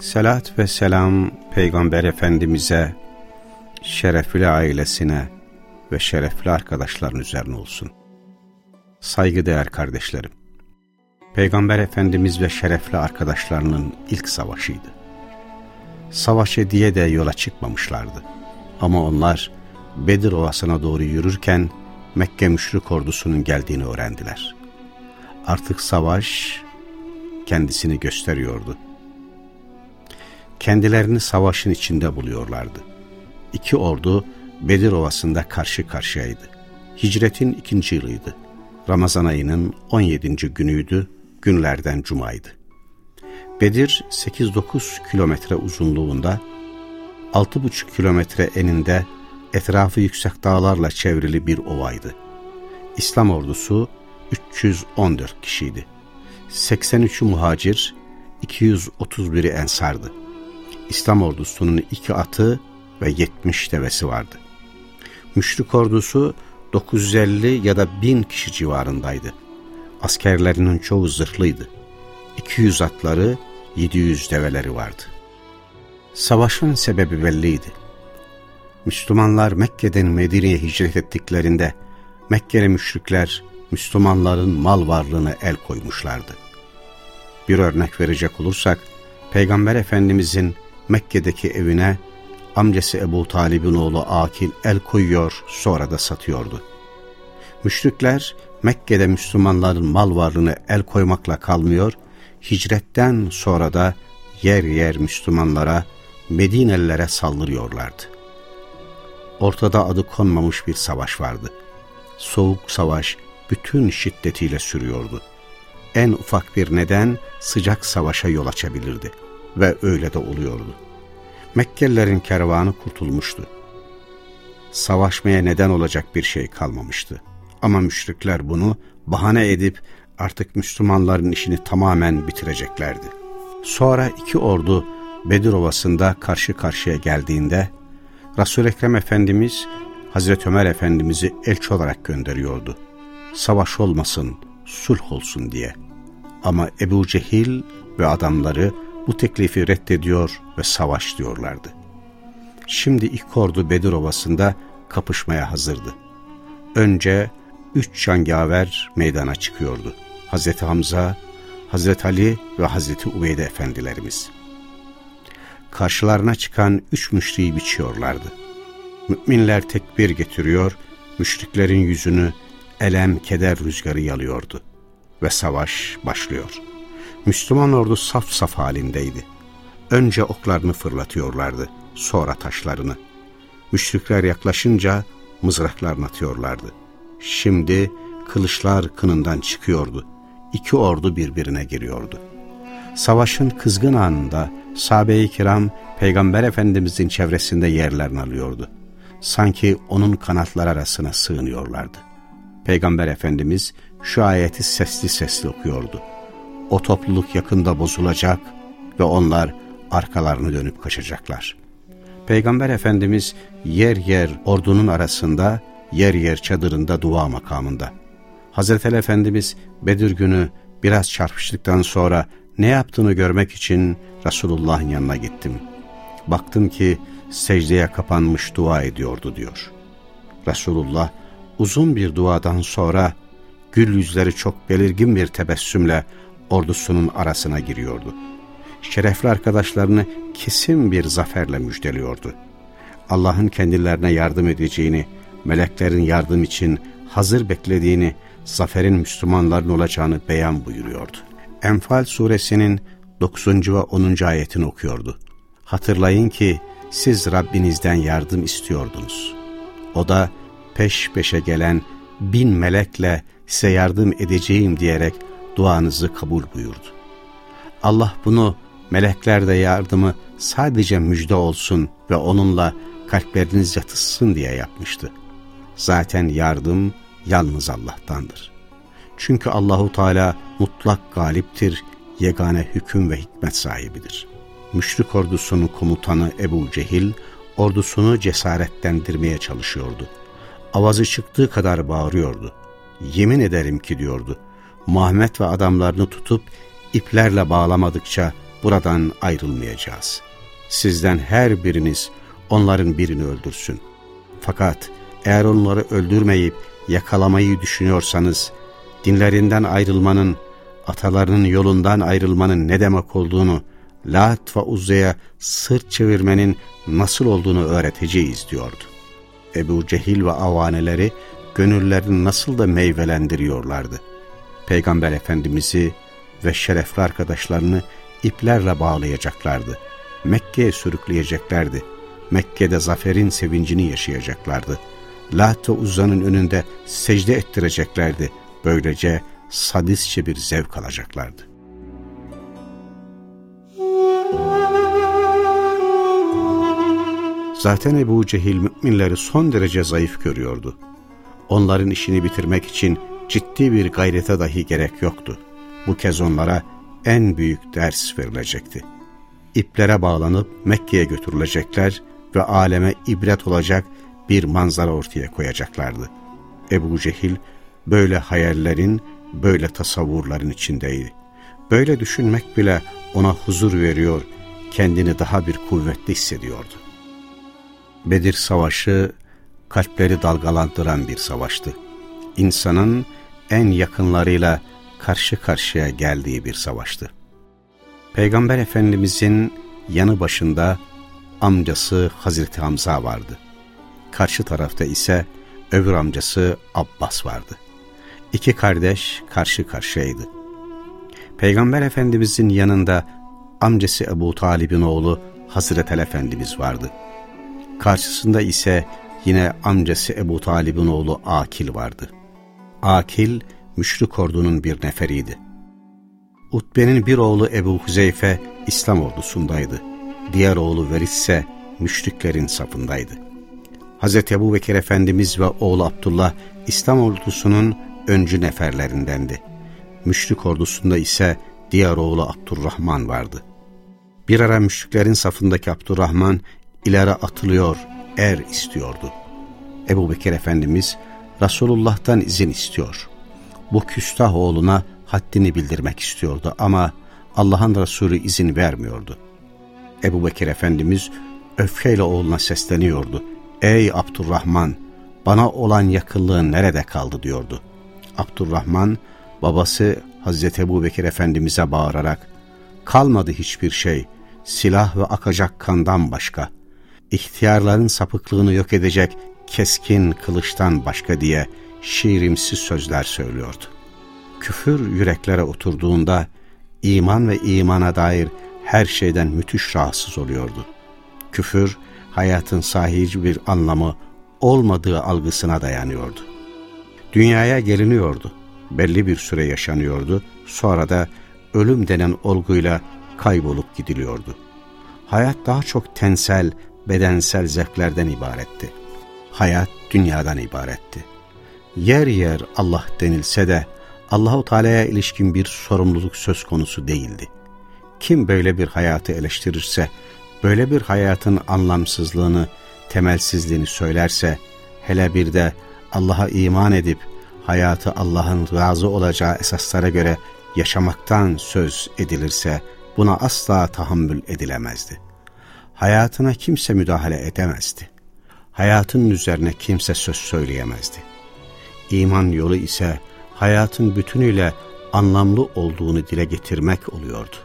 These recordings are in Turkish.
Selat ve selam Peygamber Efendimiz'e, şerefli ailesine ve şerefli arkadaşların üzerine olsun. Saygıdeğer kardeşlerim, Peygamber Efendimiz ve şerefli arkadaşlarının ilk savaşıydı. Savaşı diye de yola çıkmamışlardı. Ama onlar Bedir Ovası'na doğru yürürken Mekke müşrik ordusunun geldiğini öğrendiler. Artık savaş kendisini gösteriyordu. Kendilerini savaşın içinde buluyorlardı. İki ordu Bedir Ovası'nda karşı karşıyaydı. Hicretin ikinci yılıydı. Ramazan ayının 17. günüydü, günlerden cumaydı. Bedir 8-9 kilometre uzunluğunda, 6,5 kilometre eninde etrafı yüksek dağlarla çevrili bir ovaydı. İslam ordusu 314 kişiydi. 83'ü muhacir, 231'i ensardı. İslam ordusunun iki atı ve 70 devesi vardı. Müşrik ordusu 950 ya da 1000 kişi civarındaydı. Askerlerinin çoğu zırhlıydı. 200 atları, 700 develeri vardı. Savaşın sebebi belliydi. Müslümanlar Mekke'den Medine'ye hicret ettiklerinde Mekkeli müşrikler Müslümanların mal varlığına el koymuşlardı. Bir örnek verecek olursak Peygamber Efendimizin Mekke'deki evine amcası Ebu Talib'in oğlu Akil el koyuyor sonra da satıyordu. Müşrikler Mekke'de Müslümanların mal varlığını el koymakla kalmıyor, hicretten sonra da yer yer Müslümanlara, Medinelilere saldırıyorlardı. Ortada adı konmamış bir savaş vardı. Soğuk savaş bütün şiddetiyle sürüyordu. En ufak bir neden sıcak savaşa yol açabilirdi ve öyle de oluyordu. Mekkelilerin kervanı kurtulmuştu. Savaşmaya neden olacak bir şey kalmamıştı. Ama müşrikler bunu bahane edip artık Müslümanların işini tamamen bitireceklerdi. Sonra iki ordu Bedir Ovası'nda karşı karşıya geldiğinde Resul-i Ekrem Efendimiz Hazreti Ömer Efendimiz'i elçi olarak gönderiyordu. Savaş olmasın, sulh olsun diye. Ama Ebu Cehil ve adamları bu teklifi reddediyor ve savaş diyorlardı. Şimdi ilk ordu Bedir Ovası'nda kapışmaya hazırdı. Önce üç cangaver meydana çıkıyordu. Hazreti Hamza, Hazreti Ali ve Hazreti Ubeyde efendilerimiz. Karşılarına çıkan üç müşriği biçiyorlardı. Müminler tekbir getiriyor, müşriklerin yüzünü elem keder rüzgarı yalıyordu. Ve savaş başlıyor. Müslüman ordu saf saf halindeydi. Önce oklarını fırlatıyorlardı, sonra taşlarını. Müşrikler yaklaşınca mızraklarını atıyorlardı. Şimdi kılıçlar kınından çıkıyordu. İki ordu birbirine giriyordu. Savaşın kızgın anında sahabe-i kiram Peygamber Efendimizin çevresinde yerlerini alıyordu. Sanki onun kanatlar arasına sığınıyorlardı. Peygamber Efendimiz şu ayeti sesli sesli okuyordu. O topluluk yakında bozulacak ve onlar arkalarını dönüp kaçacaklar. Peygamber Efendimiz yer yer ordunun arasında, yer yer çadırında dua makamında. Hazreti Efendimiz Bedir günü biraz çarpıştıktan sonra ne yaptığını görmek için Resulullah'ın yanına gittim. Baktım ki secdeye kapanmış dua ediyordu diyor. Resulullah uzun bir duadan sonra gül yüzleri çok belirgin bir tebessümle ordusunun arasına giriyordu. Şerefli arkadaşlarını kesin bir zaferle müjdeliyordu. Allah'ın kendilerine yardım edeceğini, meleklerin yardım için hazır beklediğini, zaferin Müslümanların olacağını beyan buyuruyordu. Enfal suresinin 9. ve 10. ayetini okuyordu. Hatırlayın ki siz Rabbinizden yardım istiyordunuz. O da peş peşe gelen bin melekle size yardım edeceğim diyerek duanızı kabul buyurdu. Allah bunu melekler de yardımı sadece müjde olsun ve onunla kalpleriniz yatışsın diye yapmıştı. Zaten yardım yalnız Allah'tandır. Çünkü Allahu Teala mutlak galiptir, yegane hüküm ve hikmet sahibidir. Müşrik ordusunun komutanı Ebu Cehil, ordusunu cesaretlendirmeye çalışıyordu. Avazı çıktığı kadar bağırıyordu. Yemin ederim ki diyordu, Muhammed ve adamlarını tutup iplerle bağlamadıkça buradan ayrılmayacağız. Sizden her biriniz onların birini öldürsün. Fakat eğer onları öldürmeyip yakalamayı düşünüyorsanız, dinlerinden ayrılmanın, atalarının yolundan ayrılmanın ne demek olduğunu, Lat ve Uzze'ye sırt çevirmenin nasıl olduğunu öğreteceğiz diyordu. Ebu Cehil ve avaneleri gönüllerini nasıl da meyvelendiriyorlardı. Peygamber Efendimiz'i ve şerefli arkadaşlarını iplerle bağlayacaklardı. Mekke'ye sürükleyeceklerdi. Mekke'de zaferin sevincini yaşayacaklardı. Lat ve Uzza'nın önünde secde ettireceklerdi. Böylece sadistçe bir zevk alacaklardı. Zaten Ebu Cehil müminleri son derece zayıf görüyordu. Onların işini bitirmek için ciddi bir gayrete dahi gerek yoktu. Bu kez onlara en büyük ders verilecekti. İplere bağlanıp Mekke'ye götürülecekler ve aleme ibret olacak bir manzara ortaya koyacaklardı. Ebu Cehil böyle hayallerin, böyle tasavvurların içindeydi. Böyle düşünmek bile ona huzur veriyor, kendini daha bir kuvvetli hissediyordu. Bedir Savaşı kalpleri dalgalandıran bir savaştı. İnsanın en yakınlarıyla karşı karşıya geldiği bir savaştı. Peygamber Efendimizin yanı başında amcası Hazreti Hamza vardı. Karşı tarafta ise öbür amcası Abbas vardı. İki kardeş karşı karşıyaydı. Peygamber Efendimizin yanında amcası Ebu Talib'in oğlu Hazreti Ali Efendimiz vardı. Karşısında ise yine amcası Ebu Talib'in oğlu Akil vardı. Akil, müşrik ordunun bir neferiydi. Utbe'nin bir oğlu Ebu Huzeyfe İslam ordusundaydı. Diğer oğlu Veris ise müşriklerin safındaydı. Hz. Ebu Bekir Efendimiz ve oğlu Abdullah İslam ordusunun öncü neferlerindendi. Müşrik ordusunda ise diğer oğlu Abdurrahman vardı. Bir ara müşriklerin safındaki Abdurrahman ileri atılıyor, er istiyordu. Ebu Bekir Efendimiz Resulullah'tan izin istiyor. Bu küstah oğluna haddini bildirmek istiyordu ama Allah'ın Resulü izin vermiyordu. Ebu Bekir Efendimiz öfkeyle oğluna sesleniyordu. Ey Abdurrahman bana olan yakınlığın nerede kaldı diyordu. Abdurrahman babası Hazreti Ebu Bekir Efendimiz'e bağırarak kalmadı hiçbir şey silah ve akacak kandan başka ihtiyarların sapıklığını yok edecek keskin kılıçtan başka diye şiirimsiz sözler söylüyordu. Küfür yüreklere oturduğunda iman ve imana dair her şeyden müthiş rahatsız oluyordu. Küfür hayatın sahici bir anlamı olmadığı algısına dayanıyordu. Dünyaya geliniyordu, belli bir süre yaşanıyordu, sonra da ölüm denen olguyla kaybolup gidiliyordu. Hayat daha çok tensel, bedensel zevklerden ibaretti. Hayat dünyadan ibaretti. Yer yer Allah denilse de Allahu Teala'ya ilişkin bir sorumluluk söz konusu değildi. Kim böyle bir hayatı eleştirirse, böyle bir hayatın anlamsızlığını, temelsizliğini söylerse, hele bir de Allah'a iman edip hayatı Allah'ın razı olacağı esaslara göre yaşamaktan söz edilirse buna asla tahammül edilemezdi hayatına kimse müdahale edemezdi. Hayatın üzerine kimse söz söyleyemezdi. İman yolu ise hayatın bütünüyle anlamlı olduğunu dile getirmek oluyordu.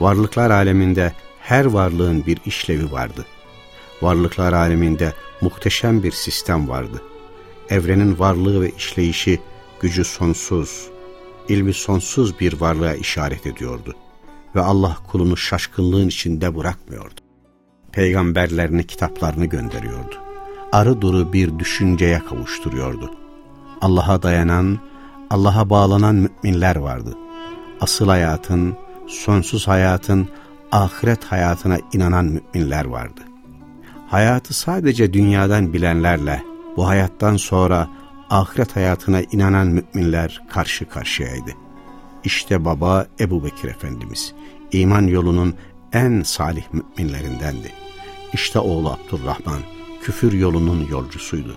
Varlıklar aleminde her varlığın bir işlevi vardı. Varlıklar aleminde muhteşem bir sistem vardı. Evrenin varlığı ve işleyişi gücü sonsuz, ilmi sonsuz bir varlığa işaret ediyordu. Ve Allah kulunu şaşkınlığın içinde bırakmıyordu peygamberlerini kitaplarını gönderiyordu. Arı duru bir düşünceye kavuşturuyordu. Allah'a dayanan, Allah'a bağlanan müminler vardı. Asıl hayatın, sonsuz hayatın ahiret hayatına inanan müminler vardı. Hayatı sadece dünyadan bilenlerle bu hayattan sonra ahiret hayatına inanan müminler karşı karşıyaydı. İşte baba Ebu Bekir Efendimiz, iman yolunun en salih müminlerindendi. İşte oğlu Abdurrahman, küfür yolunun yolcusuydu.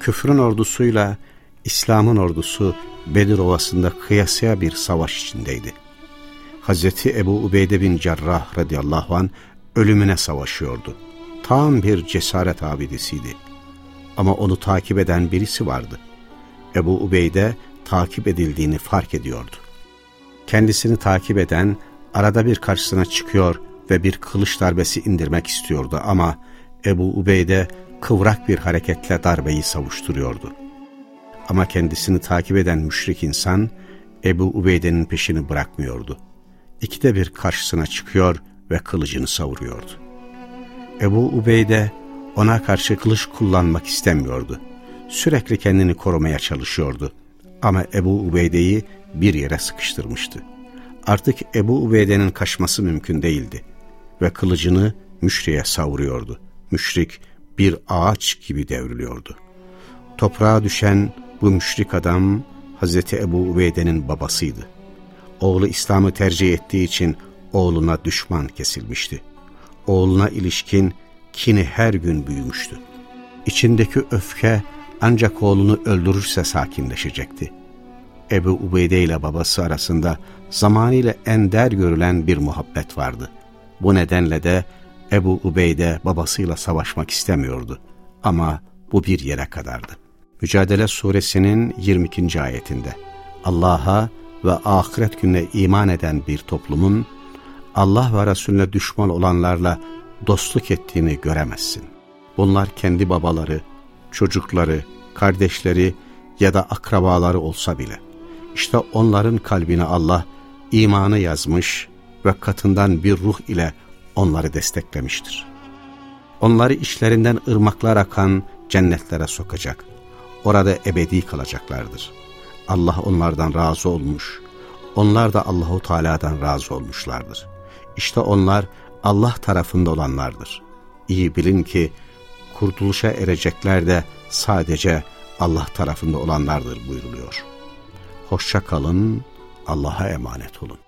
Küfrün ordusuyla İslam'ın ordusu Bedir Ovası'nda kıyasıya bir savaş içindeydi. Hazreti Ebu Ubeyde bin Cerrah radıyallahu an ölümüne savaşıyordu. Tam bir cesaret abidesiydi. Ama onu takip eden birisi vardı. Ebu Ubeyde takip edildiğini fark ediyordu. Kendisini takip eden arada bir karşısına çıkıyor ve bir kılıç darbesi indirmek istiyordu ama Ebu Ubeyde kıvrak bir hareketle darbeyi savuşturuyordu. Ama kendisini takip eden müşrik insan Ebu Ubeyde'nin peşini bırakmıyordu. İkide bir karşısına çıkıyor ve kılıcını savuruyordu. Ebu Ubeyde ona karşı kılıç kullanmak istemiyordu. Sürekli kendini korumaya çalışıyordu. Ama Ebu Ubeyde'yi bir yere sıkıştırmıştı. Artık Ebu Ubeyde'nin kaçması mümkün değildi. Ve kılıcını müşriye savuruyordu. Müşrik bir ağaç gibi devriliyordu. Toprağa düşen bu müşrik adam Hazreti Ebu Ubeyde'nin babasıydı. Oğlu İslam'ı tercih ettiği için oğluna düşman kesilmişti. Oğluna ilişkin kini her gün büyümüştü. İçindeki öfke ancak oğlunu öldürürse sakinleşecekti. Ebu Ubeyde ile babası arasında zamanıyla ender görülen bir muhabbet vardı. Bu nedenle de Ebu Ubeyde babasıyla savaşmak istemiyordu. Ama bu bir yere kadardı. Mücadele suresinin 22. ayetinde Allah'a ve ahiret gününe iman eden bir toplumun Allah ve Resulüne düşman olanlarla dostluk ettiğini göremezsin. Bunlar kendi babaları, çocukları, kardeşleri ya da akrabaları olsa bile. İşte onların kalbine Allah imanı yazmış ve katından bir ruh ile onları desteklemiştir. Onları işlerinden ırmaklar akan cennetlere sokacak. Orada ebedi kalacaklardır. Allah onlardan razı olmuş. Onlar da Allahu Teala'dan razı olmuşlardır. İşte onlar Allah tarafında olanlardır. İyi bilin ki kurtuluşa erecekler de sadece Allah tarafında olanlardır buyruluyor. Hoşça kalın, Allah'a emanet olun.